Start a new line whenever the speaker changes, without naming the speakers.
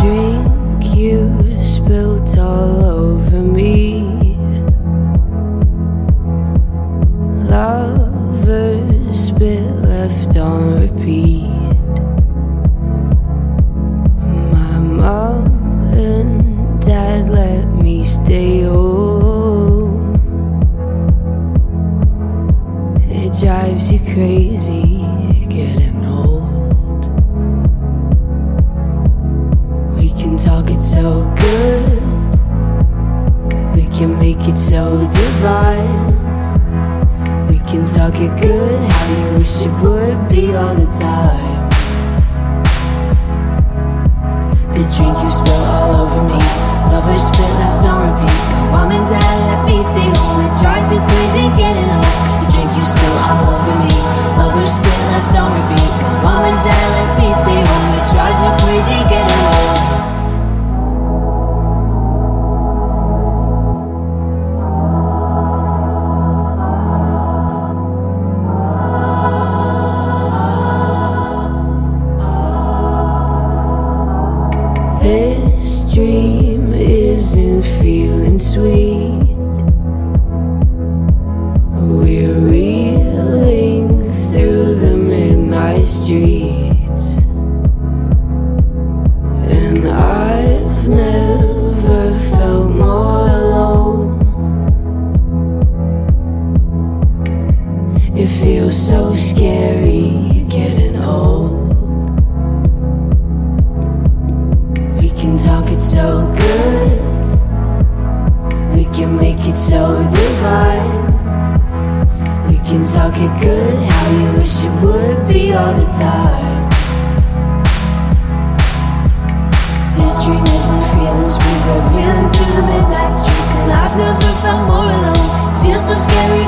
drink you spilled all over me. Lovers spit left on repeat. My mom and dad let me stay home. It drives you crazy getting old. so good. We can make it so divine. We can talk it good, how you wish it would be all the time. The drink you spill all over me, lovers spit left on repeat. Dream isn't feeling sweet. We're reeling through the midnight streets. And I've never felt more alone. It feels so scary getting old. Can talk it so good. We can make it so divine. We can talk it good, how you wish it would be all the time. This dream isn't feeling sweet, we're reeling through the midnight streets, and I've never felt more alone. Feels so scary